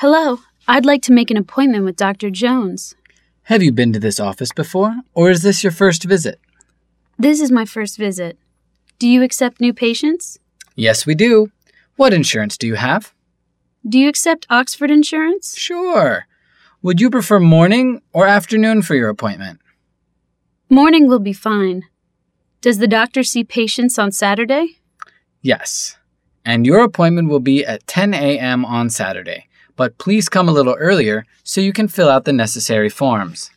Hello, I'd like to make an appointment with Dr. Jones. Have you been to this office before, or is this your first visit? This is my first visit. Do you accept new patients? Yes, we do. What insurance do you have? Do you accept Oxford Insurance? Sure. Would you prefer morning or afternoon for your appointment? Morning will be fine. Does the doctor see patients on Saturday? Yes. And your appointment will be at 10 a.m. on Saturday, but please come a little earlier so you can fill out the necessary forms.